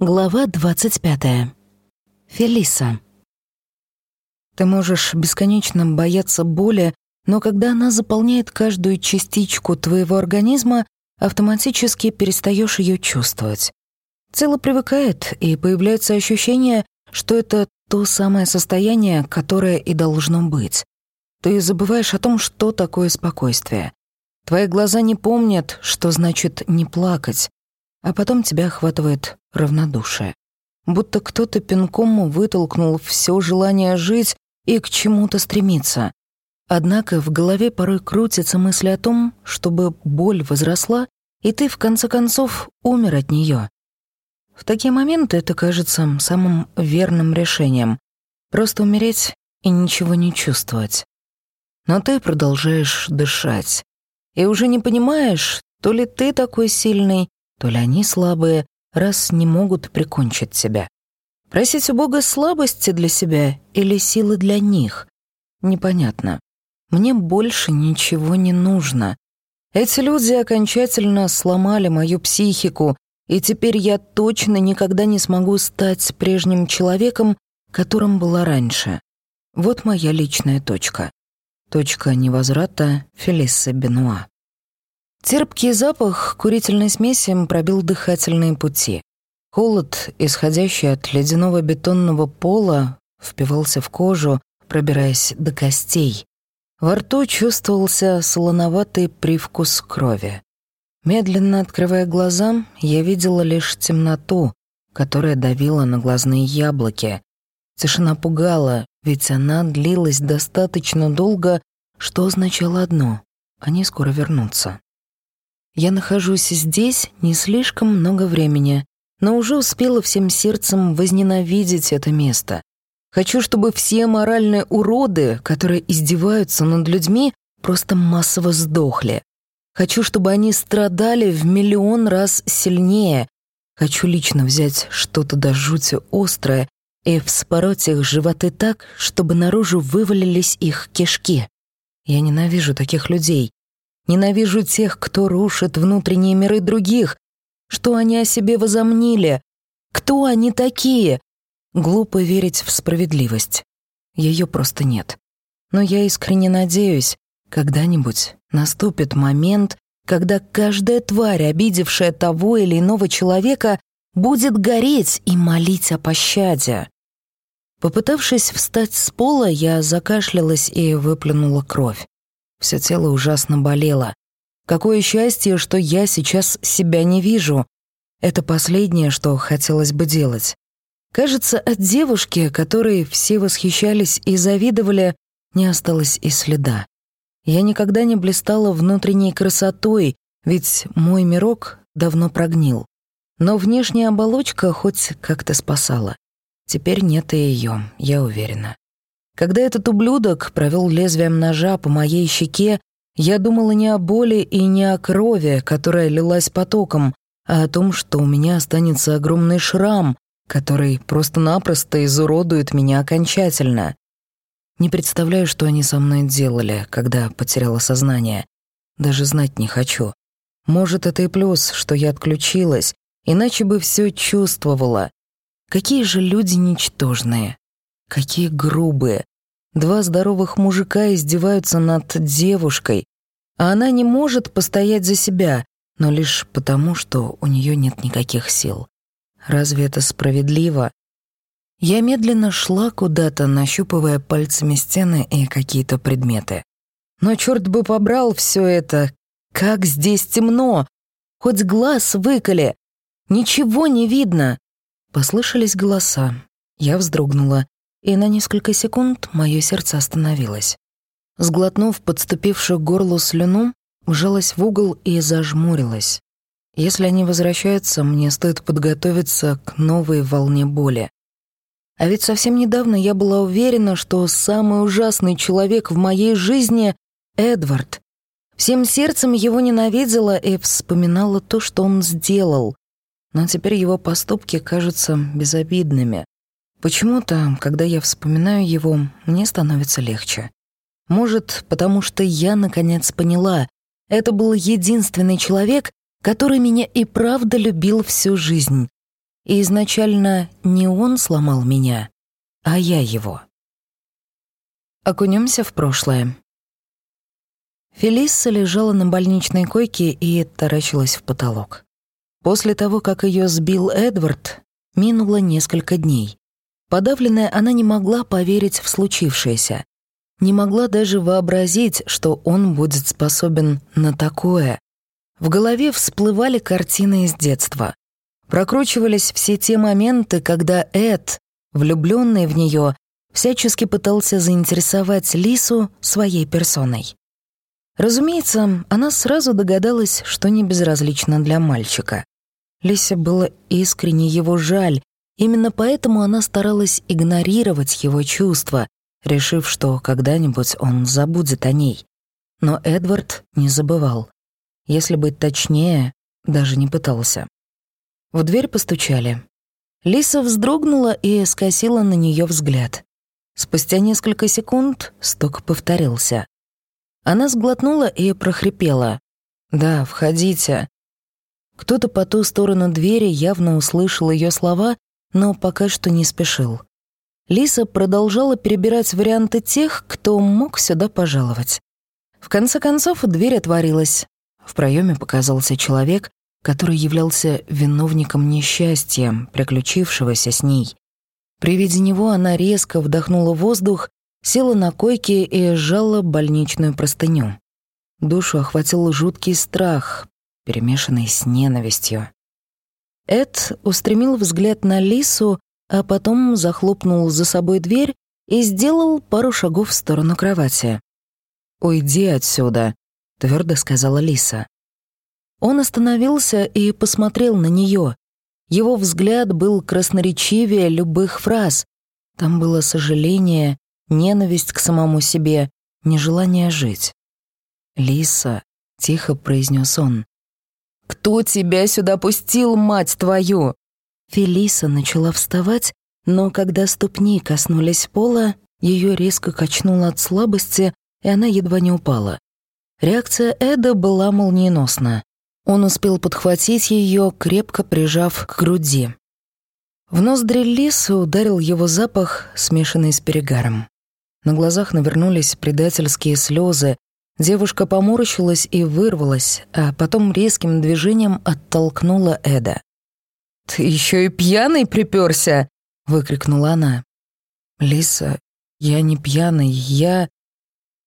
Глава 25. Фелиса. Ты можешь бесконечно бояться боли, но когда она заполняет каждую частичку твоего организма, автоматически перестаешь ее чувствовать. Тело привыкает, и появляется ощущение, что это то самое состояние, которое и должно быть. Ты забываешь о том, что такое спокойствие. Твои глаза не помнят, что значит не плакать, а потом тебя охватывает равнодушие. Будто кто-то пинком вытолкнул все желание жить и к чему-то стремиться. Однако в голове порой крутится мысль о том, чтобы боль возросла, и ты, в конце концов, умер от нее. В такие моменты это кажется самым верным решением. Просто умереть и ничего не чувствовать. Но ты продолжаешь дышать. И уже не понимаешь, то ли ты такой сильный, то ли они слабые, раз не могут прикончить себя. Просить у Бога слабости для себя или силы для них? Непонятно. Мне больше ничего не нужно. Эти люди окончательно сломали мою психику, и теперь я точно никогда не смогу стать прежним человеком, которым была раньше. Вот моя личная точка. Точка невозврата Фелиссы Бенуа. Терпкий запах курительной смеси пробил дыхательные пути. Холод, исходящий от ледяного бетонного пола, впивался в кожу, пробираясь до костей. Во рту чувствовался солоноватый привкус крови. Медленно открывая глаза, я видела лишь темноту, которая давила на глазные яблоки. Тишина пугала, ведь она длилась достаточно долго, что означало одно — они скоро вернутся. Я нахожусь здесь не слишком много времени, но уже успела всем сердцем возненавидеть это место. Хочу, чтобы все моральные уроды, которые издеваются над людьми, просто массово сдохли. Хочу, чтобы они страдали в миллион раз сильнее. Хочу лично взять что-то до жути острое и вспороть их животы так, чтобы наружу вывалились их кишки. Я ненавижу таких людей. Ненавижу тех, кто рушит внутренние миры других. Что они о себе возомнили? Кто они такие? Глупо верить в справедливость. Ее просто нет. Но я искренне надеюсь, когда-нибудь наступит момент, когда каждая тварь, обидевшая того или иного человека, будет гореть и молить о пощаде. Попытавшись встать с пола, я закашлялась и выплюнула кровь. Все тело ужасно болело. Какое счастье, что я сейчас себя не вижу. Это последнее, что хотелось бы делать. Кажется, от девушки, которой все восхищались и завидовали, не осталось и следа. Я никогда не блистала внутренней красотой, ведь мой мирок давно прогнил. Но внешняя оболочка хоть как-то спасала. Теперь нет и ее, я уверена. Когда этот ублюдок провел лезвием ножа по моей щеке, я думала не о боли и не о крови, которая лилась потоком, а о том, что у меня останется огромный шрам, который просто-напросто изуродует меня окончательно. Не представляю, что они со мной делали, когда потеряла сознание. Даже знать не хочу. Может, это и плюс, что я отключилась, иначе бы все чувствовала. Какие же люди ничтожные. Какие грубые. Два здоровых мужика издеваются над девушкой, а она не может постоять за себя, но лишь потому, что у нее нет никаких сил. Разве это справедливо? Я медленно шла куда-то, нащупывая пальцами стены и какие-то предметы. Но черт бы побрал все это. Как здесь темно! Хоть глаз выколи! Ничего не видно! Послышались голоса. Я вздрогнула и на несколько секунд мое сердце остановилось. Сглотнув подступившую к горлу слюну, вжалась в угол и зажмурилась. Если они возвращаются, мне стоит подготовиться к новой волне боли. А ведь совсем недавно я была уверена, что самый ужасный человек в моей жизни — Эдвард. Всем сердцем его ненавидела и вспоминала то, что он сделал. Но теперь его поступки кажутся безобидными. Почему-то, когда я вспоминаю его, мне становится легче. Может, потому что я наконец поняла, это был единственный человек, который меня и правда любил всю жизнь. и изначально не он сломал меня, а я его. Окунемся в прошлое. Фелисса лежала на больничной койке и таращилась в потолок. После того, как ее сбил Эдвард, минуло несколько дней. Подавленная, она не могла поверить в случившееся. Не могла даже вообразить, что он будет способен на такое. В голове всплывали картины из детства. Прокручивались все те моменты, когда Эд, влюбленный в нее, всячески пытался заинтересовать Лису своей персоной. Разумеется, она сразу догадалась, что не безразлично для мальчика. Лисе было искренне его жаль, именно поэтому она старалась игнорировать его чувства, решив, что когда-нибудь он забудет о ней. Но Эдвард не забывал. Если быть точнее, даже не пытался. В дверь постучали. Лиса вздрогнула и скосила на нее взгляд. Спустя несколько секунд стук повторился. Она сглотнула и прохрипела. «Да, входите». Кто-то по ту сторону двери явно услышал ее слова, но пока что не спешил. Лиса продолжала перебирать варианты тех, кто мог сюда пожаловать. В конце концов, дверь отворилась. В проеме показался человек, который являлся виновником несчастья, приключившегося с ней. При виде него она резко вдохнула воздух села на койке и сжала больничную простыню. Душу охватил жуткий страх, перемешанный с ненавистью. Эд устремил взгляд на Лису, а потом захлопнул за собой дверь и сделал пару шагов в сторону кровати. «Уйди отсюда», — твердо сказала Лиса. Он остановился и посмотрел на нее. Его взгляд был красноречивее любых фраз. Там было сожаление, ненависть к самому себе, нежелание жить. «Лиса», — тихо произнес он, — «кто тебя сюда пустил, мать твою?» Фелиса начала вставать, но когда ступни коснулись пола, ее резко качнуло от слабости, и она едва не упала. Реакция Эда была молниеносна. Он успел подхватить ее, крепко прижав к груди. В ноздри Лисы ударил его запах, смешанный с перегаром. На глазах навернулись предательские слезы. Девушка поморщилась и вырвалась, а потом резким движением оттолкнула Эда. «Ты еще и пьяный приперся!» — выкрикнула она. «Лиса, я не пьяный, я...»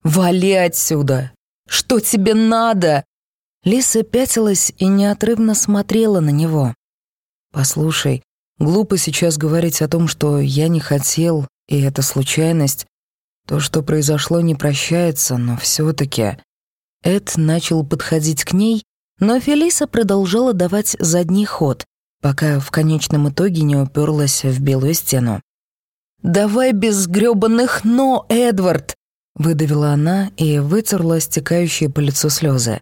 «Вали отсюда! Что тебе надо?» Лиса пятилась и неотрывно смотрела на него. «Послушай, глупо сейчас говорить о том, что я не хотел, и это случайность. То, что произошло, не прощается, но все таки Эд начал подходить к ней, но Фелиса продолжала давать задний ход, пока в конечном итоге не уперлась в белую стену. «Давай без грёбаных «но», Эдвард!» — выдавила она и вытерла стекающие по лицу слезы.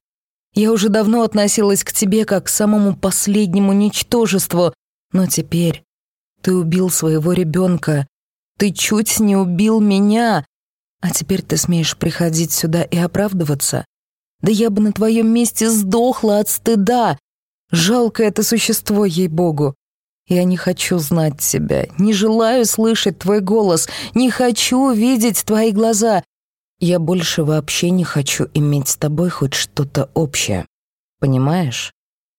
«Я уже давно относилась к тебе как к самому последнему ничтожеству, но теперь ты убил своего ребенка, ты чуть не убил меня, а теперь ты смеешь приходить сюда и оправдываться? Да я бы на твоем месте сдохла от стыда. Жалко это существо, ей-богу. Я не хочу знать тебя, не желаю слышать твой голос, не хочу видеть твои глаза. Я больше вообще не хочу иметь с тобой хоть что-то общее. Понимаешь?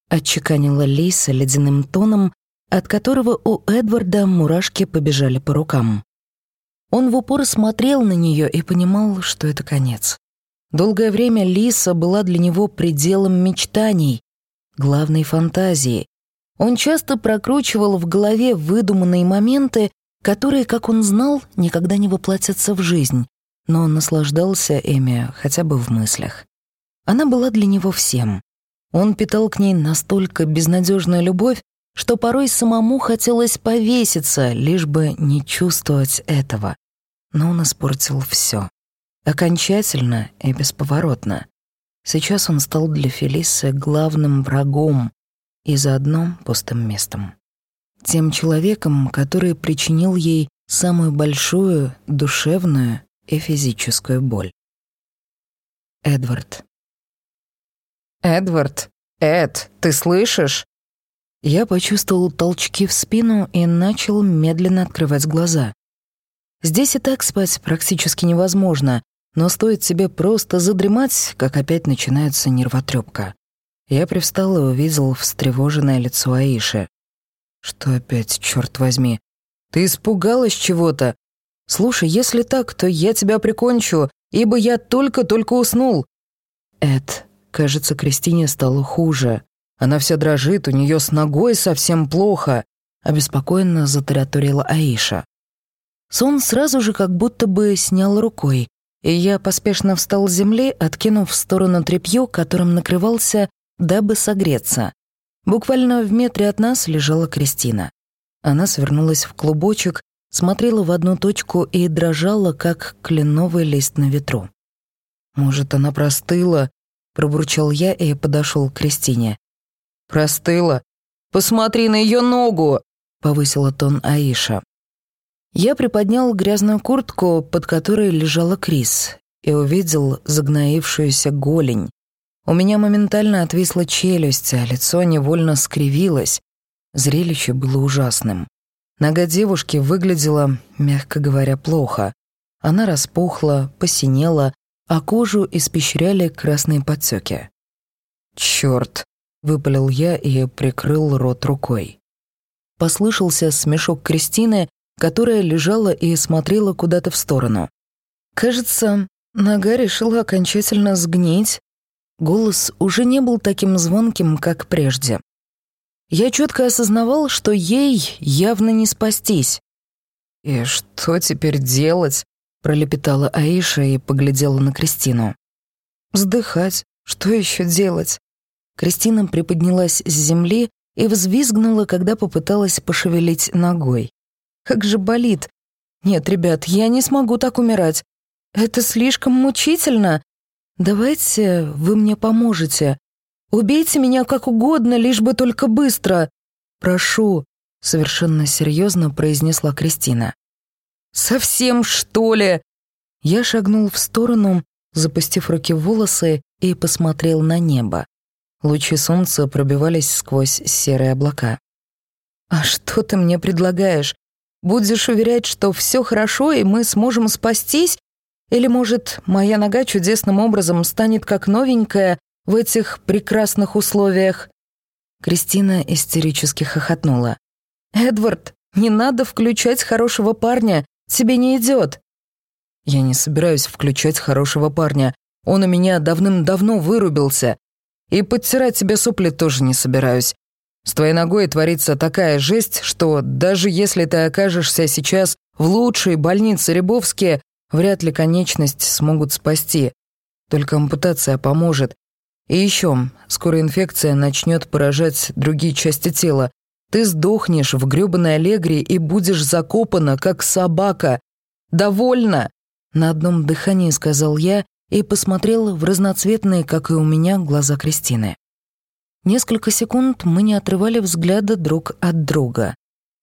Отчеканила Лиса ледяным тоном, от которого у Эдварда мурашки побежали по рукам. Он в упор смотрел на нее и понимал, что это конец. Долгое время Лиса была для него пределом мечтаний, главной фантазии. Он часто прокручивал в голове выдуманные моменты, которые, как он знал, никогда не воплотятся в жизнь, но он наслаждался ими хотя бы в мыслях. Она была для него всем. Он питал к ней настолько безнадежную любовь, что порой самому хотелось повеситься, лишь бы не чувствовать этого. Но он испортил все. Окончательно и бесповоротно. Сейчас он стал для Фелисы главным врагом и заодно пустым местом. Тем человеком, который причинил ей самую большую душевную и физическую боль. Эдвард. «Эдвард! Эд, ты слышишь?» Я почувствовал толчки в спину и начал медленно открывать глаза. Здесь и так спать практически невозможно, но стоит себе просто задремать, как опять начинается нервотрепка. Я привстал и увидел встревоженное лицо Аиши. «Что опять, черт возьми? Ты испугалась чего-то? Слушай, если так, то я тебя прикончу, ибо я только-только уснул». Эд, кажется, Кристине стало хуже. Она вся дрожит, у нее с ногой совсем плохо», — обеспокоенно затараторила Аиша. Сон сразу же как будто бы снял рукой, и я поспешно встал с земли, откинув в сторону тряпью, которым накрывался, дабы согреться. Буквально в метре от нас лежала Кристина. Она свернулась в клубочек, смотрела в одну точку и дрожала, как кленовый лист на ветру. «Может, она простыла?» — пробурчал я и подошел к Кристине. «Простыла? Посмотри на ее ногу!» — повысила тон Аиша. Я приподнял грязную куртку, под которой лежала Крис, и увидел загноившуюся голень. У меня моментально отвисла челюсть, а лицо невольно скривилось. Зрелище было ужасным. Нога девушки выглядела, мягко говоря, плохо. Она распухла, посинела, а кожу испещряли красные подтеки. «Чёрт!» — выпалил я и прикрыл рот рукой. Послышался смешок Кристины, которая лежала и смотрела куда-то в сторону. Кажется, нога решила окончательно сгнить. Голос уже не был таким звонким, как прежде. Я четко осознавал, что ей явно не спастись. «И что теперь делать?» — пролепетала Аиша и поглядела на Кристину. «Вздыхать. Что еще делать?» Кристина приподнялась с земли и взвизгнула, когда попыталась пошевелить ногой. «Как же болит! Нет, ребят, я не смогу так умирать. Это слишком мучительно. Давайте вы мне поможете. Убейте меня как угодно, лишь бы только быстро. Прошу», — совершенно серьезно произнесла Кристина. «Совсем, что ли?» Я шагнул в сторону, запустив руки в волосы и посмотрел на небо. Лучи солнца пробивались сквозь серые облака. «А что ты мне предлагаешь? Будешь уверять, что все хорошо, и мы сможем спастись? Или, может, моя нога чудесным образом станет как новенькая в этих прекрасных условиях?» Кристина истерически хохотнула. «Эдвард, не надо включать хорошего парня, тебе не идет. «Я не собираюсь включать хорошего парня. Он у меня давным-давно вырубился. И подтирать себе сопли тоже не собираюсь. С твоей ногой творится такая жесть, что даже если ты окажешься сейчас в лучшей больнице Рябовске, вряд ли конечность смогут спасти. Только ампутация поможет. И еще, скоро инфекция начнет поражать другие части тела. Ты сдохнешь в грёбаной аллегрии и будешь закопана, как собака. Довольно!» На одном дыхании сказал я и посмотрел в разноцветные, как и у меня, глаза Кристины. Несколько секунд мы не отрывали взгляда друг от друга.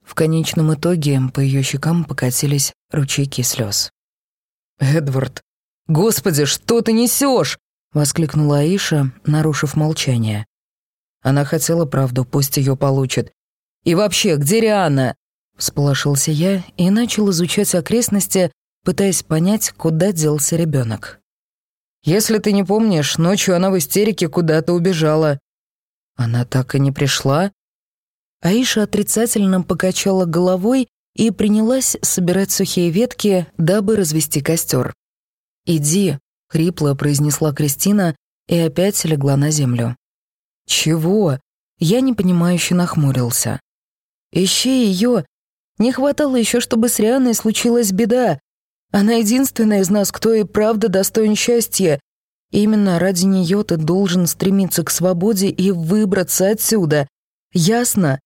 В конечном итоге по ее щекам покатились ручейки слез. «Эдвард, господи, что ты несешь? воскликнула Аиша, нарушив молчание. Она хотела правду, пусть ее получит. «И вообще, где Риана?» Всполошился я и начал изучать окрестности, пытаясь понять, куда делся ребенок. Если ты не помнишь, ночью она в истерике куда-то убежала. Она так и не пришла? Аиша отрицательно покачала головой и принялась собирать сухие ветки, дабы развести костер. «Иди», — хрипло произнесла Кристина и опять легла на землю. «Чего?» Я непонимающе нахмурился. «Ищи ее. Не хватало еще, чтобы с Рианой случилась беда. Она единственная из нас, кто и правда достоин счастья. Именно ради нее ты должен стремиться к свободе и выбраться отсюда. Ясно?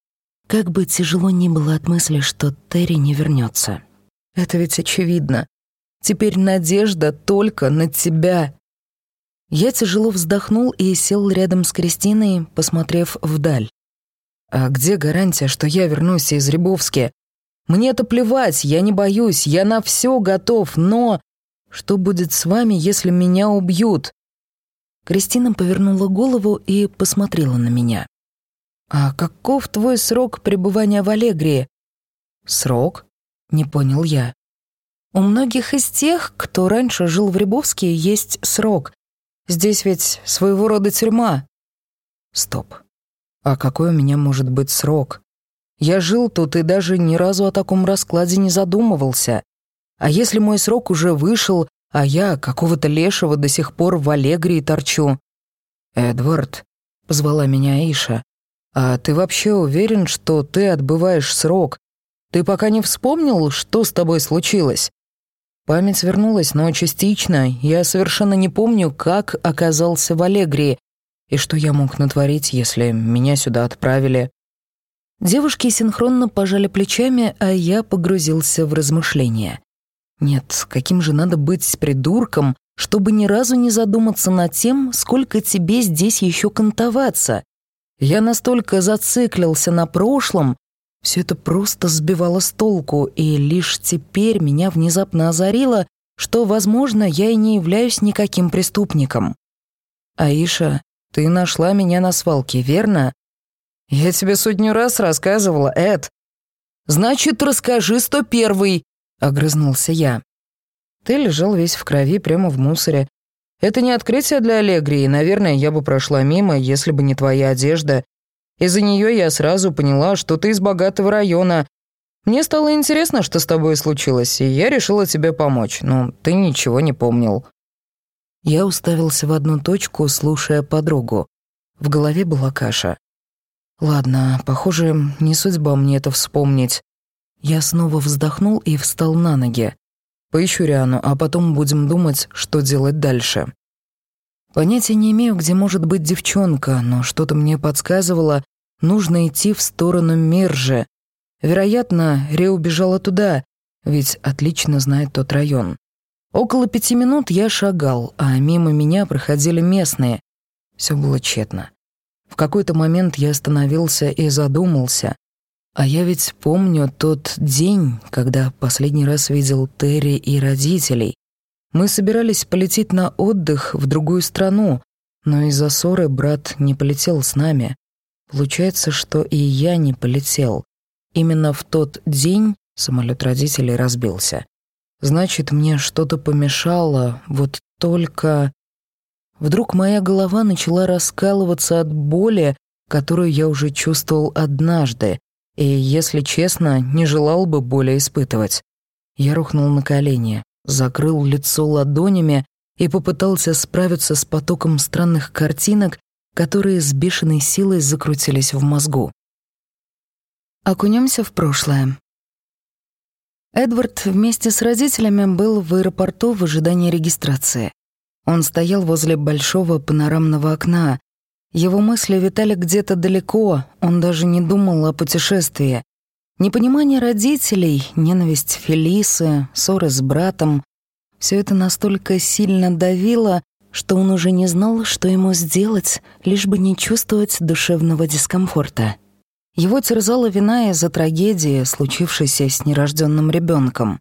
Как бы тяжело ни было от мысли, что Терри не вернется. Это ведь очевидно. Теперь надежда только на тебя. Я тяжело вздохнул и сел рядом с Кристиной, посмотрев вдаль. А где гарантия, что я вернусь из Рябовски? Мне-то плевать, я не боюсь, я на все готов, но... Что будет с вами, если меня убьют?» Кристина повернула голову и посмотрела на меня. «А каков твой срок пребывания в Аллегрии?» «Срок?» — не понял я. «У многих из тех, кто раньше жил в Рябовске, есть срок. Здесь ведь своего рода тюрьма». «Стоп. А какой у меня может быть срок? Я жил тут и даже ни разу о таком раскладе не задумывался. А если мой срок уже вышел, а я какого-то лешего до сих пор в Аллегрии торчу?» «Эдвард», — позвала меня Аиша, «а ты вообще уверен, что ты отбываешь срок? Ты пока не вспомнил, что с тобой случилось?» Память вернулась, но частично. Я совершенно не помню, как оказался в Аллегрии и что я мог натворить, если меня сюда отправили. Девушки синхронно пожали плечами, а я погрузился в размышления. Нет, каким же надо быть придурком, чтобы ни разу не задуматься над тем, сколько тебе здесь еще кантоваться. Я настолько зациклился на прошлом, все это просто сбивало с толку, и лишь теперь меня внезапно озарило, что, возможно, я и не являюсь никаким преступником. «Аиша, ты нашла меня на свалке, верно?» «Я тебе сотню раз рассказывала, Эд». «Значит, расскажи сто первый», — огрызнулся я. Ты лежал весь в крови прямо в мусоре. Это не открытие для Аллегрии, наверное, я бы прошла мимо, если бы не твоя одежда. Из-за нее я сразу поняла, что ты из богатого района. Мне стало интересно, что с тобой случилось, и я решила тебе помочь, но ты ничего не помнил». Я уставился в одну точку, слушая подругу. В голове была каша. «Ладно, похоже, не судьба мне это вспомнить». Я снова вздохнул и встал на ноги. Поищу Риану, а потом будем думать, что делать дальше. Понятия не имею, где может быть девчонка, но что-то мне подсказывало, нужно идти в сторону Миржи. Вероятно, Ре убежала туда, ведь отлично знает тот район. Около пяти минут я шагал, а мимо меня проходили местные. Все было тщетно. В какой-то момент я остановился и задумался. А я ведь помню тот день, когда последний раз видел Терри и родителей. Мы собирались полететь на отдых в другую страну, но из-за ссоры брат не полетел с нами. Получается, что и я не полетел. Именно в тот день самолет родителей разбился. Значит, мне что-то помешало, вот только... Вдруг моя голова начала раскалываться от боли, которую я уже чувствовал однажды, и, если честно, не желал бы более испытывать. Я рухнул на колени, закрыл лицо ладонями и попытался справиться с потоком странных картинок, которые с бешеной силой закрутились в мозгу. Окунемся в прошлое. Эдвард вместе с родителями был в аэропорту в ожидании регистрации. Он стоял возле большого панорамного окна, его мысли витали где-то далеко, он даже не думал о путешествии. Непонимание родителей, ненависть Фелисы, ссоры с братом — все это настолько сильно давило, что он уже не знал, что ему сделать, лишь бы не чувствовать душевного дискомфорта. Его терзала вина из-за трагедии, случившейся с нерожденным ребенком.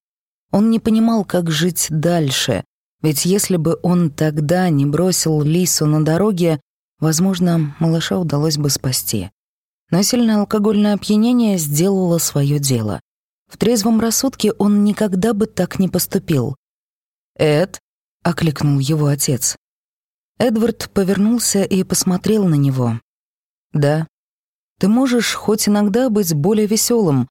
Он не понимал, как жить дальше, ведь если бы он тогда не бросил Лису на дороге, Возможно, малыша удалось бы спасти. Но сильное алкогольное опьянение сделало свое дело. В трезвом рассудке он никогда бы так не поступил. «Эд», — окликнул его отец. Эдвард повернулся и посмотрел на него. «Да. Ты можешь хоть иногда быть более веселым.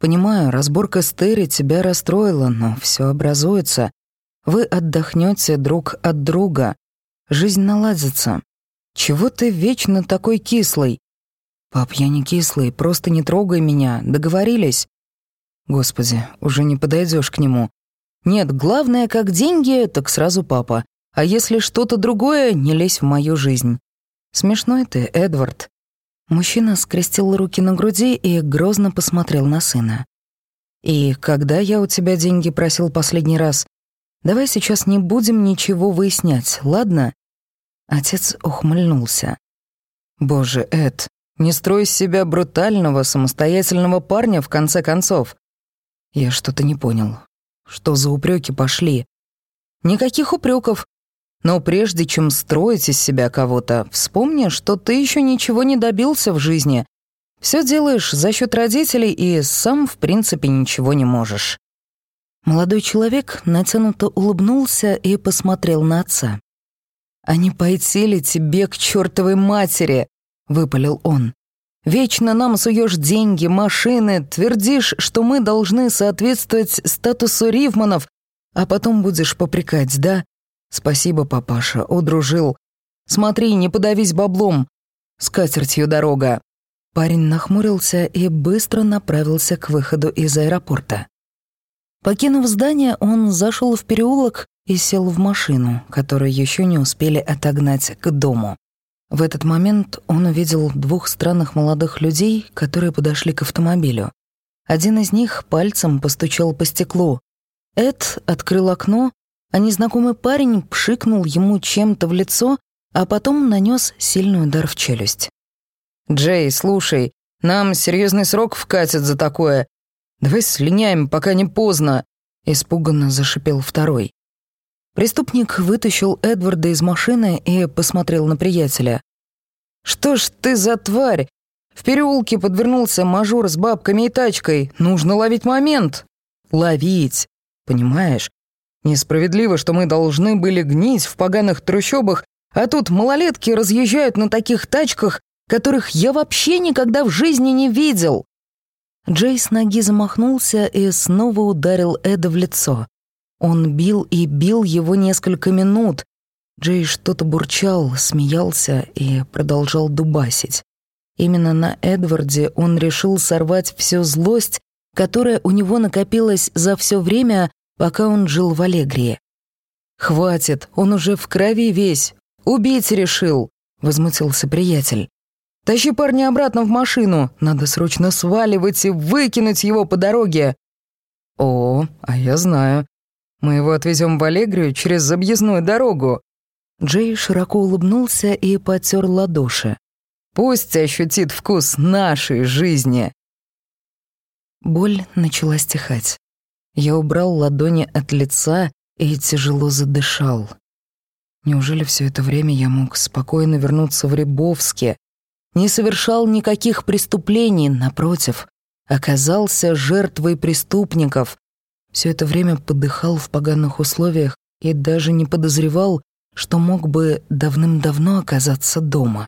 Понимаю, разборка с Терри тебя расстроила, но все образуется. Вы отдохнете друг от друга. Жизнь наладится. «Чего ты вечно такой кислый?» «Пап, я не кислый, просто не трогай меня, договорились?» «Господи, уже не подойдешь к нему. Нет, главное, как деньги, так сразу папа. А если что-то другое, не лезь в мою жизнь». «Смешной ты, Эдвард». Мужчина скрестил руки на груди и грозно посмотрел на сына. «И когда я у тебя деньги просил последний раз? Давай сейчас не будем ничего выяснять, ладно? Отец ухмыльнулся. «Боже, Эд, не строй из себя брутального, самостоятельного парня, в конце концов». Я что-то не понял. Что за упреки пошли? Никаких упреков. Но прежде чем строить из себя кого-то, вспомни, что ты еще ничего не добился в жизни, Все делаешь за счет родителей и сам, в принципе, ничего не можешь». Молодой человек натянуто улыбнулся и посмотрел на отца. «А не пойти ли тебе к чертовой матери?» — выпалил он. «Вечно нам суешь деньги, машины, твердишь, что мы должны соответствовать статусу Ривманов, а потом будешь попрекать, да? Спасибо, папаша, удружил. Смотри, не подавись баблом. С катертью дорога». Парень нахмурился и быстро направился к выходу из аэропорта. Покинув здание, он зашел в переулок и сел в машину, которую еще не успели отогнать к дому. В этот момент он увидел двух странных молодых людей, которые подошли к автомобилю. Один из них пальцем постучал по стеклу. Эд открыл окно, а незнакомый парень пшикнул ему чем-то в лицо, а потом нанес сильный удар в челюсть. «Джей, слушай, нам серьезный срок вкатят за такое. Давай слиняем, пока не поздно», — испуганно зашипел второй. Преступник вытащил Эдварда из машины и посмотрел на приятеля. «Что ж ты за тварь? В переулке подвернулся мажор с бабками и тачкой. Нужно ловить момент. Ловить. Понимаешь? Несправедливо, что мы должны были гнить в поганых трущобах, а тут малолетки разъезжают на таких тачках, которых я вообще никогда в жизни не видел». Джей с ноги замахнулся и снова ударил Эда в лицо. Он бил и бил его несколько минут. Джей что-то бурчал, смеялся и продолжал дубасить. Именно на Эдварде он решил сорвать всю злость, которая у него накопилась за все время, пока он жил в Аллегрии. «Хватит, он уже в крови весь. Убить решил», — возмутился приятель. «Тащи парня обратно в машину. Надо срочно сваливать и выкинуть его по дороге». «О, а я знаю. Мы его отвезем в Аллегрию через объездную дорогу». Джей широко улыбнулся и потер ладоши. «Пусть ощутит вкус нашей жизни». Боль начала стихать. Я убрал ладони от лица и тяжело задышал. Неужели все это время я мог спокойно вернуться в Рябовске? Не совершал никаких преступлений, напротив, оказался жертвой преступников, все это время подыхал в поганых условиях и даже не подозревал, что мог бы давным-давно оказаться дома.